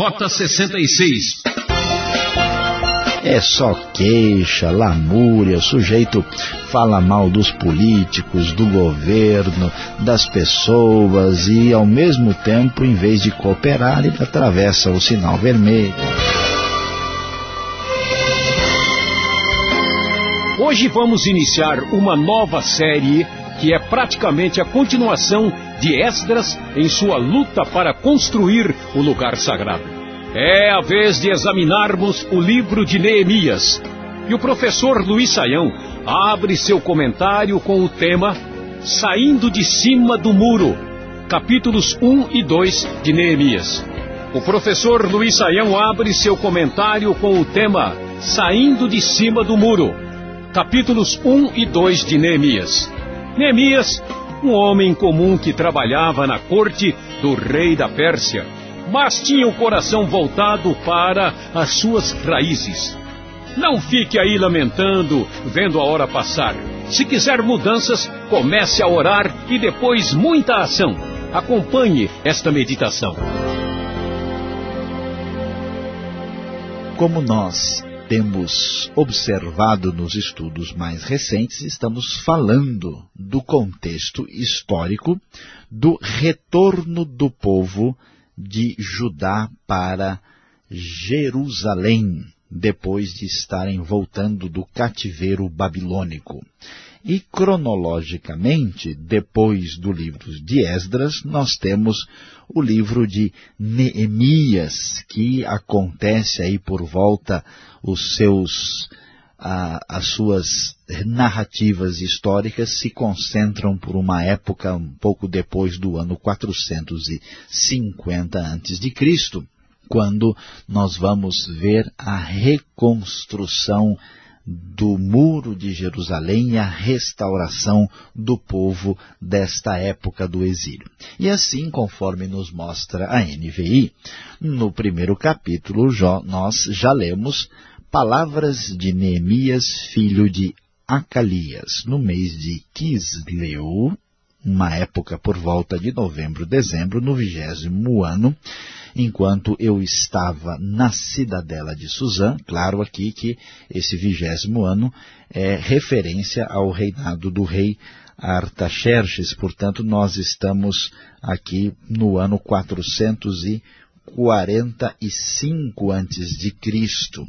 Rota 66. É só queixa, lamúria, o sujeito fala mal dos políticos, do governo, das pessoas e, ao mesmo tempo, em vez de cooperar, ele atravessa o sinal vermelho. Hoje vamos iniciar uma nova série que é praticamente a continuação de Esdras em sua luta para construir o lugar sagrado. É a vez de examinarmos o livro de Neemias. E o professor Luiz Saião abre seu comentário com o tema Saindo de Cima do Muro, capítulos 1 e 2 de Neemias. O professor Luiz Saião abre seu comentário com o tema Saindo de Cima do Muro, capítulos 1 e 2 de Neemias. Neemias, um homem comum que trabalhava na corte do rei da Pérsia mas tinha o coração voltado para as suas raízes. Não fique aí lamentando, vendo a hora passar. Se quiser mudanças, comece a orar e depois muita ação. Acompanhe esta meditação. Como nós temos observado nos estudos mais recentes, estamos falando do contexto histórico do retorno do povo de Judá para Jerusalém, depois de estarem voltando do cativeiro babilônico. E cronologicamente, depois do livro de Esdras, nós temos o livro de Neemias, que acontece aí por volta os seus as suas narrativas históricas se concentram por uma época um pouco depois do ano 450 a.C., quando nós vamos ver a reconstrução do muro de Jerusalém e a restauração do povo desta época do exílio. E assim, conforme nos mostra a NVI, no primeiro capítulo nós já lemos Palavras de Neemias, filho de Acalias, no mês de Quisleu, uma época por volta de novembro, dezembro, no vigésimo ano, enquanto eu estava na cidadela de Suzã, claro aqui que esse vigésimo ano é referência ao reinado do rei Artaxerxes, portanto nós estamos aqui no ano 445 antes de Cristo.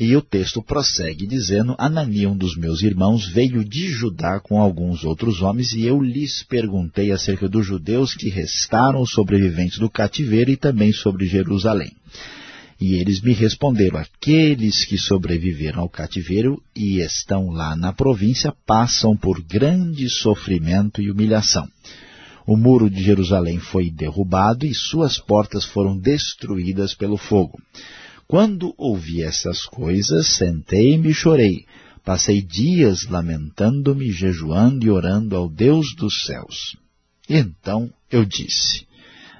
E o texto prossegue dizendo, Anania, um dos meus irmãos, veio de Judá com alguns outros homens, e eu lhes perguntei acerca dos judeus que restaram sobreviventes do cativeiro e também sobre Jerusalém. E eles me responderam, aqueles que sobreviveram ao cativeiro e estão lá na província passam por grande sofrimento e humilhação. O muro de Jerusalém foi derrubado e suas portas foram destruídas pelo fogo. Quando ouvi essas coisas, sentei-me e chorei. Passei dias lamentando-me, jejuando e orando ao Deus dos céus. Então eu disse,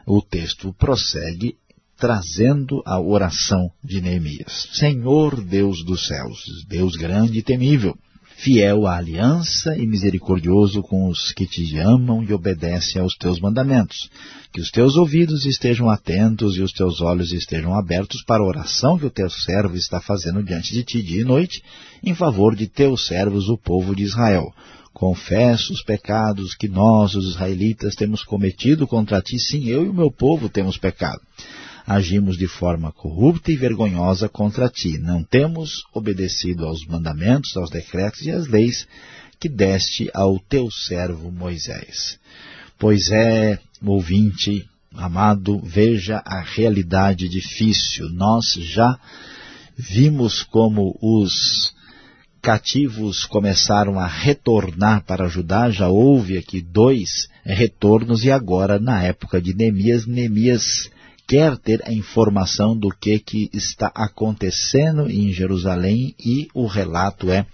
o texto prossegue trazendo a oração de Neemias. Senhor Deus dos céus, Deus grande e temível, fiel à aliança e misericordioso com os que te amam e obedecem aos teus mandamentos. Que os teus ouvidos estejam atentos e os teus olhos estejam abertos para a oração que o teu servo está fazendo diante de ti dia e noite, em favor de teus servos, o povo de Israel. Confesso os pecados que nós, os israelitas, temos cometido contra ti, sim, eu e o meu povo temos pecado agimos de forma corrupta e vergonhosa contra ti. Não temos obedecido aos mandamentos, aos decretos e às leis que deste ao teu servo Moisés. Pois é, ouvinte, amado, veja a realidade difícil. Nós já vimos como os cativos começaram a retornar para Judá, já houve aqui dois retornos e agora na época de Neemias, Neemias quer ter a informação do que, que está acontecendo em Jerusalém e o relato é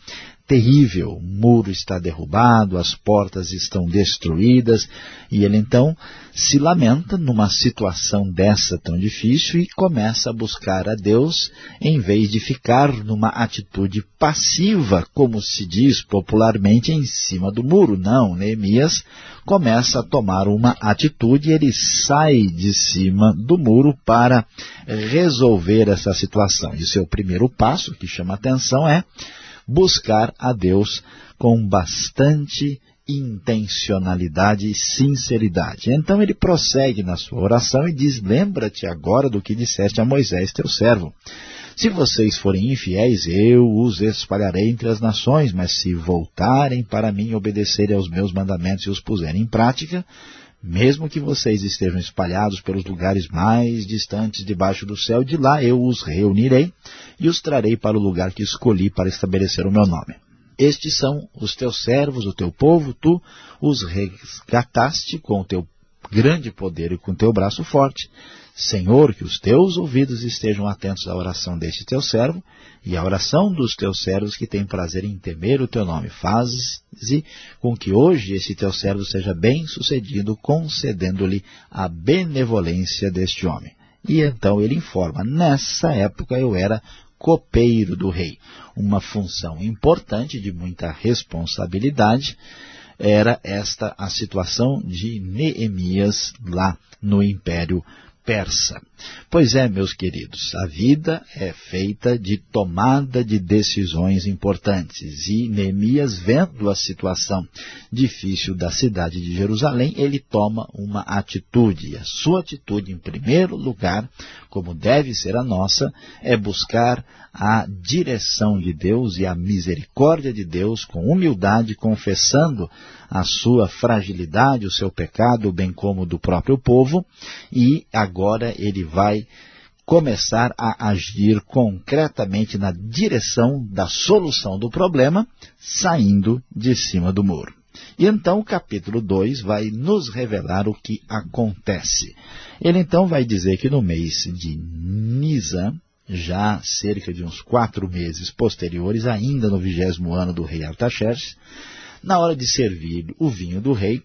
terrível. O muro está derrubado, as portas estão destruídas, e ele então se lamenta numa situação dessa tão difícil e começa a buscar a Deus em vez de ficar numa atitude passiva, como se diz popularmente, em cima do muro. Não, Neemias começa a tomar uma atitude, ele sai de cima do muro para resolver essa situação. E seu primeiro passo, que chama atenção, é buscar a Deus com bastante intencionalidade e sinceridade. Então ele prossegue na sua oração e diz, lembra-te agora do que disseste a Moisés, teu servo. Se vocês forem infiéis, eu os espalharei entre as nações, mas se voltarem para mim e obedecerem aos meus mandamentos e os puserem em prática, mesmo que vocês estejam espalhados pelos lugares mais distantes debaixo do céu, de lá eu os reunirei e os trarei para o lugar que escolhi para estabelecer o meu nome. Estes são os teus servos, o teu povo, tu os resgataste com o teu grande poder e com o teu braço forte. Senhor, que os teus ouvidos estejam atentos à oração deste teu servo e à oração dos teus servos que têm prazer em temer o teu nome. Fazes com que hoje esse teu servo seja bem sucedido, concedendo-lhe a benevolência deste homem. E então ele informa, nessa época eu era copeiro do rei. Uma função importante, de muita responsabilidade, era esta a situação de Neemias lá no Império persa. Pois é, meus queridos, a vida é feita de tomada de decisões importantes. E Neemias, vendo a situação difícil da cidade de Jerusalém, ele toma uma atitude. A sua atitude, em primeiro lugar, como deve ser a nossa, é buscar a direção de Deus e a misericórdia de Deus com humildade, confessando a sua fragilidade, o seu pecado, bem como do próprio povo, e agora ele vai começar a agir concretamente na direção da solução do problema, saindo de cima do muro. E então o capítulo 2 vai nos revelar o que acontece. Ele então vai dizer que no mês de Nisan, já cerca de uns quatro meses posteriores, ainda no vigésimo ano do rei Artaxerxes, na hora de servir o vinho do rei,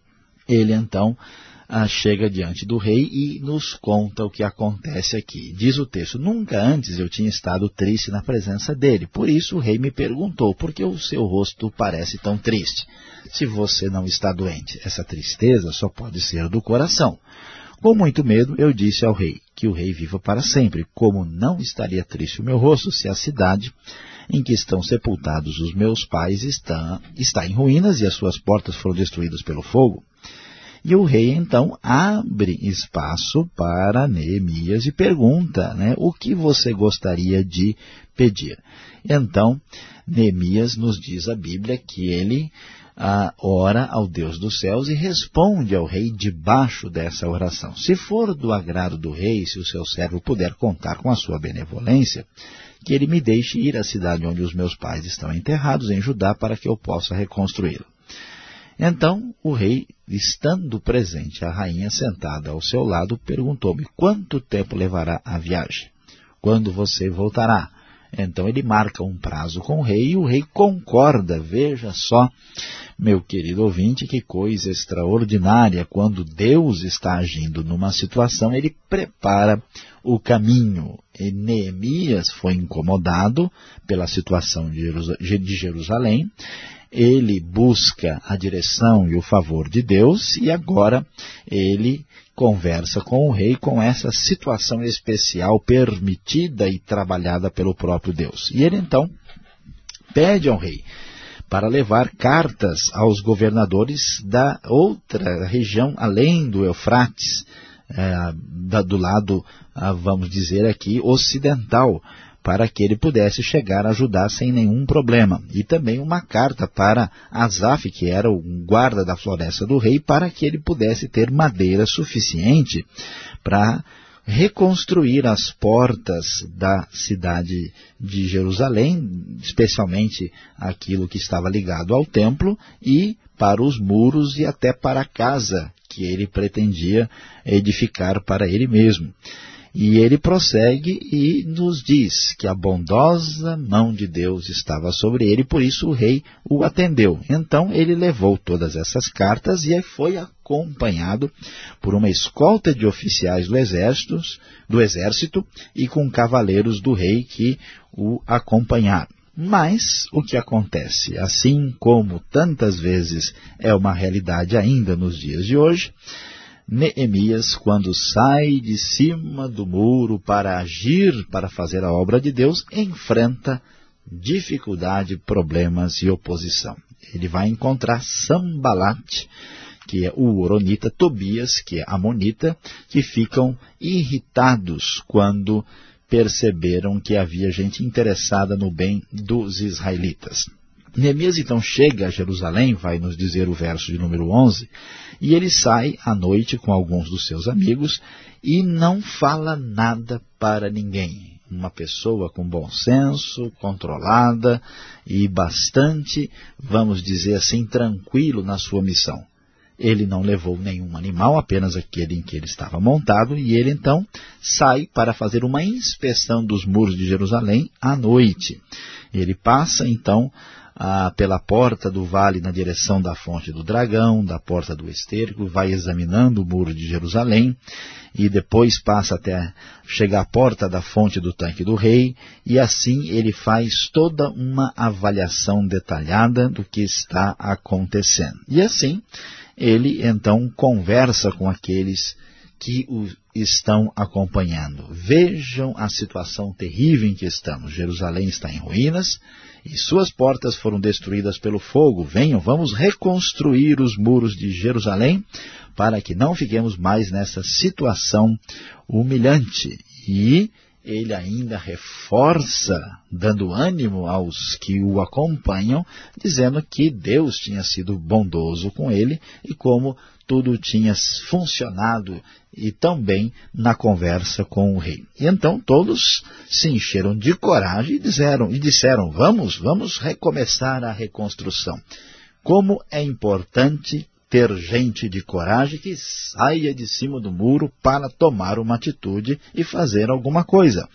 ele então ah, chega diante do rei e nos conta o que acontece aqui. Diz o texto, nunca antes eu tinha estado triste na presença dele, por isso o rei me perguntou, por que o seu rosto parece tão triste? Se você não está doente, essa tristeza só pode ser do coração. Com muito medo, eu disse ao rei, que o rei viva para sempre, como não estaria triste o meu rosto se a cidade em que estão sepultados os meus pais está, está em ruínas e as suas portas foram destruídas pelo fogo. E o rei, então, abre espaço para Neemias e pergunta, né, o que você gostaria de pedir? Então, Neemias nos diz a Bíblia que ele ah, ora ao Deus dos céus e responde ao rei debaixo dessa oração. Se for do agrado do rei, se o seu servo puder contar com a sua benevolência, que ele me deixe ir à cidade onde os meus pais estão enterrados, em Judá, para que eu possa reconstruí-la. Então o rei, estando presente, a rainha sentada ao seu lado, perguntou-me, quanto tempo levará a viagem? Quando você voltará? Então ele marca um prazo com o rei e o rei concorda. Veja só, meu querido ouvinte, que coisa extraordinária. Quando Deus está agindo numa situação, ele prepara o caminho. E Neemias foi incomodado pela situação de Jerusalém ele busca a direção e o favor de Deus e agora ele conversa com o rei com essa situação especial permitida e trabalhada pelo próprio Deus. E ele então pede ao rei para levar cartas aos governadores da outra região além do Eufrates, é, da, do lado, ah, vamos dizer aqui, ocidental, para que ele pudesse chegar a ajudar sem nenhum problema. E também uma carta para Asaf, que era o guarda da floresta do rei, para que ele pudesse ter madeira suficiente para reconstruir as portas da cidade de Jerusalém, especialmente aquilo que estava ligado ao templo, e para os muros e até para a casa que ele pretendia edificar para ele mesmo. E ele prossegue e nos diz que a bondosa mão de Deus estava sobre ele, por isso o rei o atendeu. Então ele levou todas essas cartas e foi acompanhado por uma escolta de oficiais do exército, do exército e com cavaleiros do rei que o acompanharam. Mas o que acontece, assim como tantas vezes é uma realidade ainda nos dias de hoje, Neemias, quando sai de cima do muro para agir, para fazer a obra de Deus, enfrenta dificuldade, problemas e oposição. Ele vai encontrar Sambalat, que é o Oronita, Tobias, que é Amonita, que ficam irritados quando perceberam que havia gente interessada no bem dos israelitas. Neemias então chega a Jerusalém, vai nos dizer o verso de número 11, e ele sai à noite com alguns dos seus amigos e não fala nada para ninguém. Uma pessoa com bom senso, controlada e bastante, vamos dizer assim, tranquilo na sua missão. Ele não levou nenhum animal, apenas aquele em que ele estava montado, e ele então sai para fazer uma inspeção dos muros de Jerusalém à noite. Ele passa então ah, pela porta do vale na direção da fonte do dragão, da porta do estérco, vai examinando o muro de Jerusalém e depois passa até chegar à porta da fonte do tanque do rei e assim ele faz toda uma avaliação detalhada do que está acontecendo. E assim ele então conversa com aqueles que o estão acompanhando. Vejam a situação terrível em que estamos. Jerusalém está em ruínas e suas portas foram destruídas pelo fogo. Venham, vamos reconstruir os muros de Jerusalém para que não fiquemos mais nessa situação humilhante. E ele ainda reforça, dando ânimo aos que o acompanham, dizendo que Deus tinha sido bondoso com ele e como tudo tinha funcionado e também na conversa com o rei. E então todos se encheram de coragem e disseram, e disseram vamos, vamos recomeçar a reconstrução. Como é importante ter gente de coragem que saia de cima do muro para tomar uma atitude e fazer alguma coisa.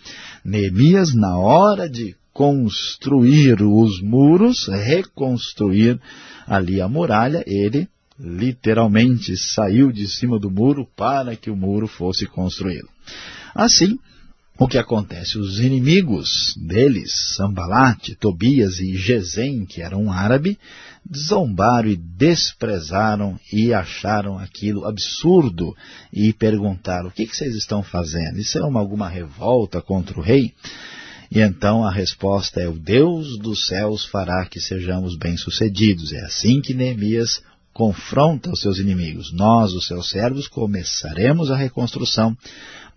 Neemias, na hora de construir os muros, reconstruir ali a muralha, ele literalmente saiu de cima do muro para que o muro fosse construído. Assim, o que acontece? Os inimigos deles, Sambalat, Tobias e Gesem, que eram um árabe, zombaram e desprezaram e acharam aquilo absurdo e perguntaram, o que, que vocês estão fazendo? Isso é uma, alguma revolta contra o rei? E então a resposta é, o Deus dos céus fará que sejamos bem-sucedidos. É assim que Neemias confronta os seus inimigos. Nós, os seus servos, começaremos a reconstrução,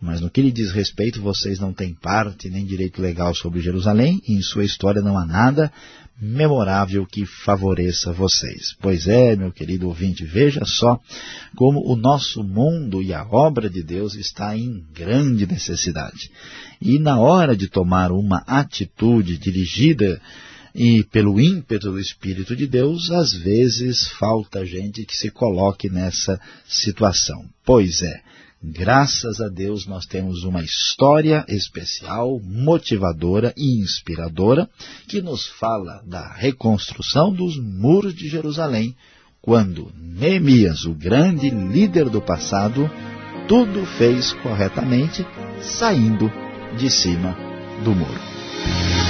mas no que lhe diz respeito, vocês não têm parte nem direito legal sobre Jerusalém, e em sua história não há nada memorável que favoreça vocês. Pois é, meu querido ouvinte, veja só como o nosso mundo e a obra de Deus está em grande necessidade. E na hora de tomar uma atitude dirigida e pelo ímpeto do Espírito de Deus, às vezes falta gente que se coloque nessa situação. Pois é, graças a Deus nós temos uma história especial, motivadora e inspiradora, que nos fala da reconstrução dos muros de Jerusalém, quando Neemias, o grande líder do passado, tudo fez corretamente, saindo de cima do muro.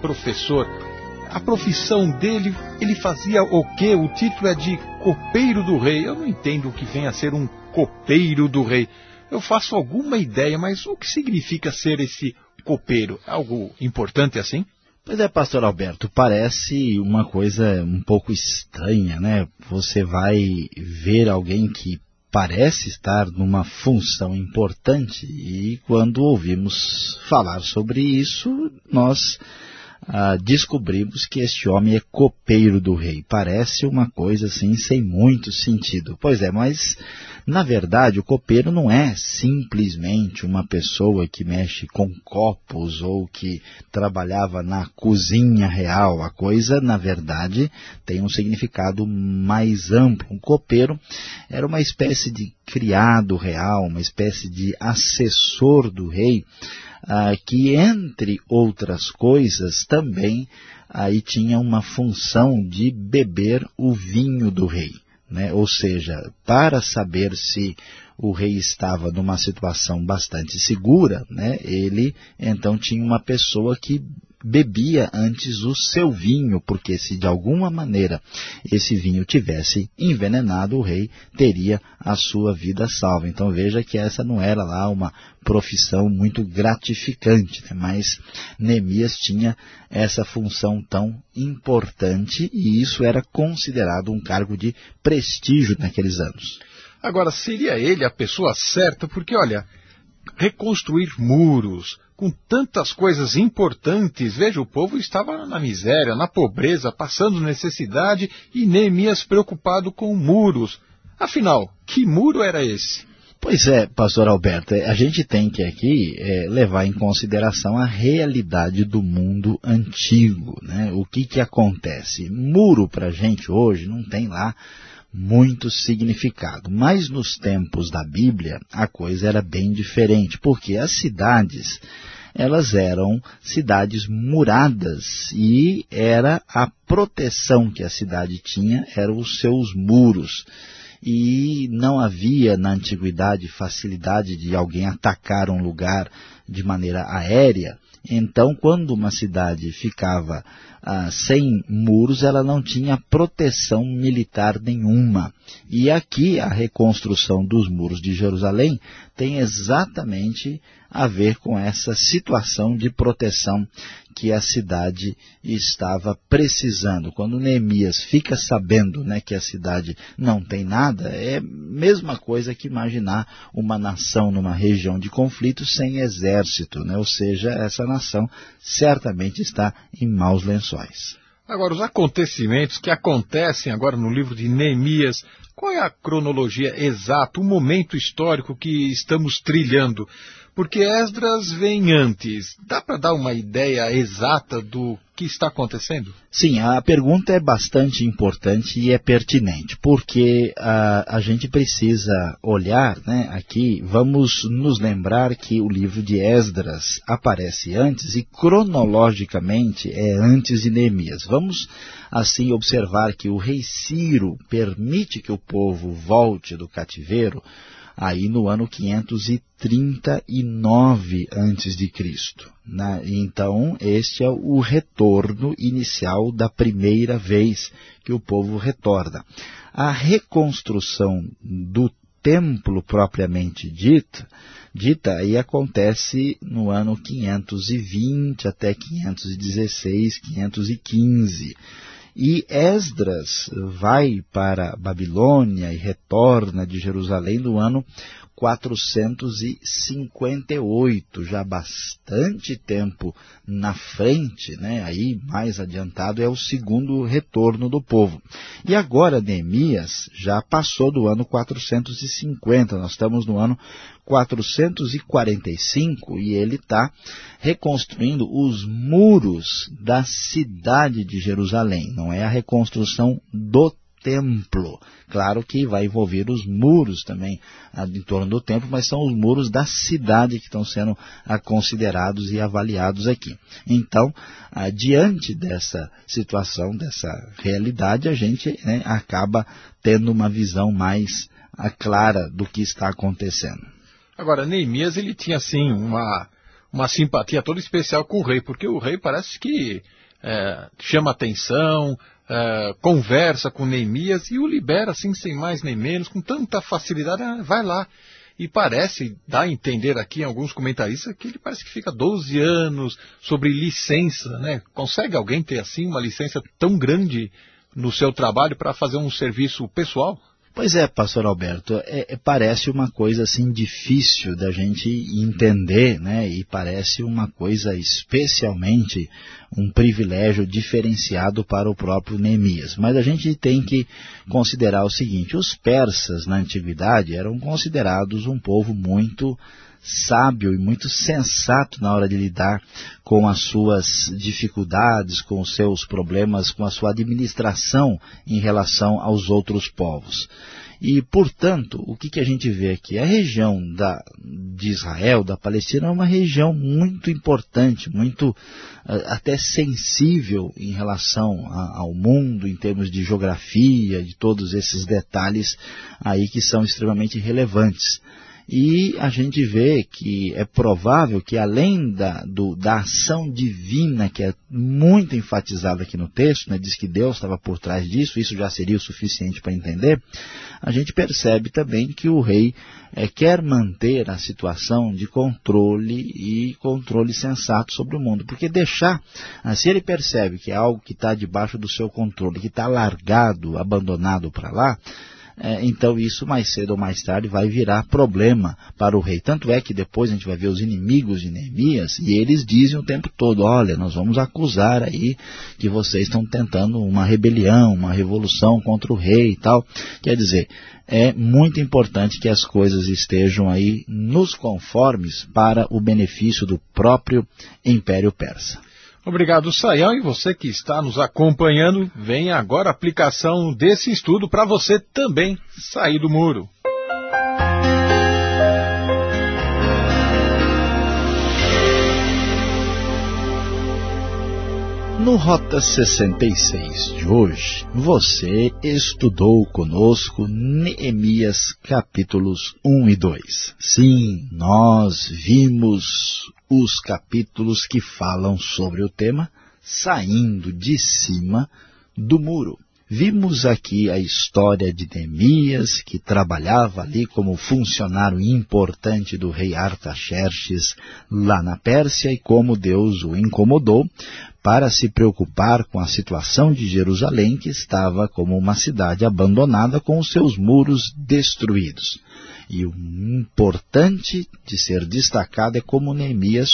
Professor, a profissão dele, ele fazia o quê? O título é de copeiro do rei. Eu não entendo o que vem a ser um copeiro do rei. Eu faço alguma ideia, mas o que significa ser esse copeiro? É algo importante assim? Pois é, pastor Alberto, parece uma coisa um pouco estranha, né? Você vai ver alguém que parece estar numa função importante e quando ouvimos falar sobre isso, nós ah, descobrimos que este homem é copeiro do rei. Parece uma coisa assim sem muito sentido. Pois é, mas na verdade o copeiro não é simplesmente uma pessoa que mexe com copos ou que trabalhava na cozinha real. A coisa, na verdade, tem um significado mais amplo. Um copeiro era uma espécie de criado real, uma espécie de assessor do rei, ah, que entre outras coisas também aí tinha uma função de beber o vinho do rei. Né? Ou seja, para saber se o rei estava numa situação bastante segura, né? ele então tinha uma pessoa que bebia antes o seu vinho, porque se de alguma maneira esse vinho tivesse envenenado, o rei teria a sua vida salva. Então veja que essa não era lá uma profissão muito gratificante, né? mas Neemias tinha essa função tão importante e isso era considerado um cargo de prestígio naqueles anos. Agora, seria ele a pessoa certa? Porque, olha, reconstruir muros, com tantas coisas importantes. Veja, o povo estava na miséria, na pobreza, passando necessidade e Neemias preocupado com muros. Afinal, que muro era esse? Pois é, pastor Alberto, a gente tem que aqui é, levar em consideração a realidade do mundo antigo. Né? O que, que acontece? Muro para gente hoje não tem lá muito significado. Mas nos tempos da Bíblia, a coisa era bem diferente, porque as cidades, elas eram cidades muradas e era a proteção que a cidade tinha, eram os seus muros. E não havia na antiguidade facilidade de alguém atacar um lugar de maneira aérea, então, quando uma cidade ficava ah, sem muros, ela não tinha proteção militar nenhuma. E aqui a reconstrução dos muros de Jerusalém tem exatamente a ver com essa situação de proteção que a cidade estava precisando. Quando Neemias fica sabendo né, que a cidade não tem nada, é a mesma coisa que imaginar uma nação numa região de conflito sem exército, né? ou seja, essa nação certamente está em maus lençóis. Agora, os acontecimentos que acontecem agora no livro de Neemias, qual é a cronologia exata, o momento histórico que estamos trilhando? Porque Esdras vem antes. Dá para dar uma ideia exata do que está acontecendo? Sim, a pergunta é bastante importante e é pertinente, porque a, a gente precisa olhar né, aqui, vamos nos lembrar que o livro de Esdras aparece antes e cronologicamente é antes de Neemias. Vamos assim observar que o rei Ciro permite que o povo volte do cativeiro aí no ano 539 a.C. Então, este é o retorno inicial da primeira vez que o povo retorna. A reconstrução do templo propriamente dito, dita aí acontece no ano 520 até 516, 515. E Esdras vai para Babilônia e retorna de Jerusalém no ano 458, já bastante tempo na frente, né? aí mais adiantado é o segundo retorno do povo. E agora Neemias já passou do ano 450, nós estamos no ano 445 e ele está reconstruindo os muros da cidade de Jerusalém, não é a reconstrução do templo. Claro que vai envolver os muros também ah, em torno do templo, mas são os muros da cidade que estão sendo ah, considerados e avaliados aqui. Então, ah, diante dessa situação, dessa realidade, a gente né, acaba tendo uma visão mais clara do que está acontecendo. Agora, Neemias, ele tinha assim uma, uma simpatia toda especial com o rei, porque o rei parece que é, chama atenção, uh, conversa com Neemias e o libera assim, sem mais nem menos, com tanta facilidade, ah, vai lá. E parece, dá a entender aqui em alguns comentaristas, que ele parece que fica 12 anos sobre licença, né? Consegue alguém ter assim uma licença tão grande no seu trabalho para fazer um serviço pessoal? Pois é, pastor Alberto, é, é, parece uma coisa assim difícil da gente entender, né? E parece uma coisa especialmente um privilégio diferenciado para o próprio Neemias. Mas a gente tem que considerar o seguinte, os persas na antiguidade eram considerados um povo muito sábio e muito sensato na hora de lidar com as suas dificuldades, com os seus problemas, com a sua administração em relação aos outros povos. E, portanto, o que, que a gente vê aqui? A região da, de Israel, da Palestina, é uma região muito importante, muito eh, até sensível em relação a, ao mundo, em termos de geografia, de todos esses detalhes aí que são extremamente relevantes. E a gente vê que é provável que além da, do, da ação divina, que é muito enfatizada aqui no texto, né, diz que Deus estava por trás disso, isso já seria o suficiente para entender, a gente percebe também que o rei é, quer manter a situação de controle e controle sensato sobre o mundo. Porque deixar, ah, se ele percebe que é algo que está debaixo do seu controle, que está largado, abandonado para lá, é, então isso mais cedo ou mais tarde vai virar problema para o rei. Tanto é que depois a gente vai ver os inimigos de Neemias e eles dizem o tempo todo, olha, nós vamos acusar aí que vocês estão tentando uma rebelião, uma revolução contra o rei e tal. Quer dizer, é muito importante que as coisas estejam aí nos conformes para o benefício do próprio Império Persa. Obrigado, Sayão. E você que está nos acompanhando, vem agora a aplicação desse estudo para você também sair do muro. No Rota 66 de hoje, você estudou conosco Neemias capítulos 1 e 2. Sim, nós vimos os capítulos que falam sobre o tema saindo de cima do muro. Vimos aqui a história de Neemias, que trabalhava ali como funcionário importante do rei Artaxerxes lá na Pérsia e como Deus o incomodou para se preocupar com a situação de Jerusalém, que estava como uma cidade abandonada com os seus muros destruídos. E o importante de ser destacado é como Neemias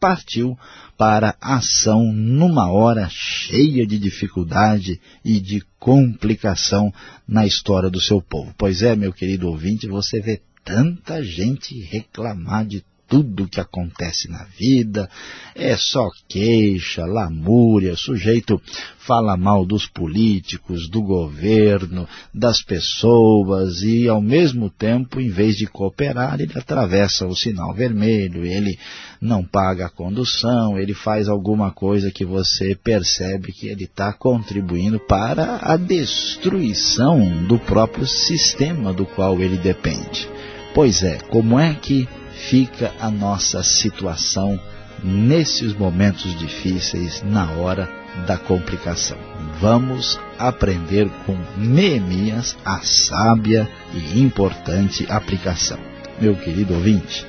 partiu para ação numa hora cheia de dificuldade e de complicação na história do seu povo. Pois é, meu querido ouvinte, você vê tanta gente reclamar de tudo que acontece na vida, é só queixa, lamúria, o sujeito fala mal dos políticos, do governo, das pessoas e ao mesmo tempo, em vez de cooperar, ele atravessa o sinal vermelho, ele não paga a condução, ele faz alguma coisa que você percebe que ele está contribuindo para a destruição do próprio sistema do qual ele depende. Pois é, como é que fica a nossa situação nesses momentos difíceis, na hora da complicação. Vamos aprender com Neemias a sábia e importante aplicação. Meu querido ouvinte,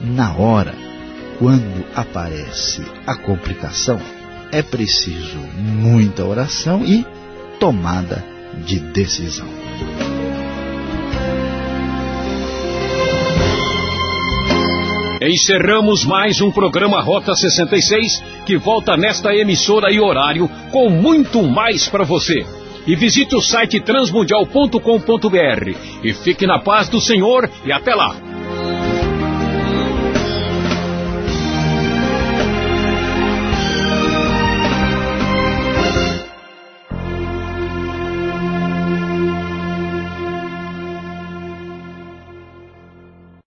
na hora, quando aparece a complicação, é preciso muita oração e tomada de decisão. Encerramos mais um programa Rota 66 que volta nesta emissora e horário com muito mais para você. E visite o site transmundial.com.br e fique na paz do Senhor e até lá.